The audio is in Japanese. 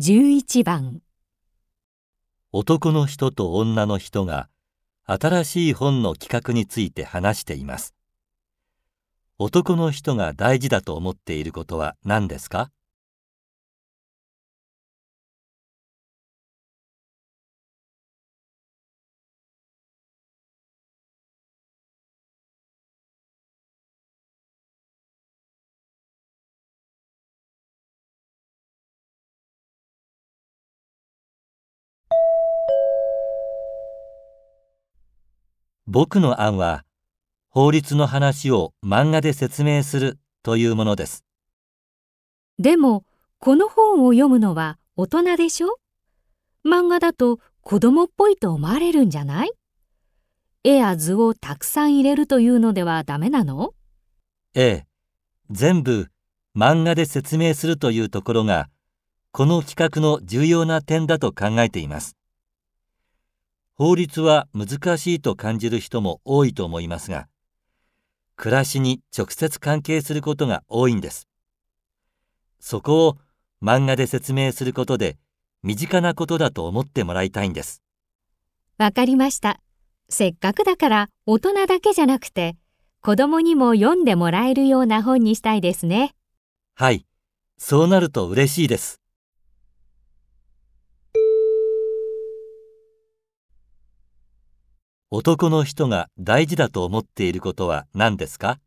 11番男の人と女の人が新しい本の企画について話しています。男の人が大事だと思っていることは何ですか？僕の案は法律の話を漫画で説明するというものです。でもこの本を読むのは大人でしょ？漫画だと子供っぽいと思われるんじゃない？絵や図をたくさん入れるというのではダメなの？ええ、全部漫画で説明するというところがこの企画の重要な点だと考えています。法律は難しいと感じる人も多いと思いますが、暮らしに直接関係することが多いんです。そこを漫画で説明することで身近なことだと思ってもらいたいんです。わかりました。せっかくだから大人だけじゃなくて子供にも読んでもらえるような本にしたいですね。はい、そうなると嬉しいです。男の人が大事だと思っていることは何ですか？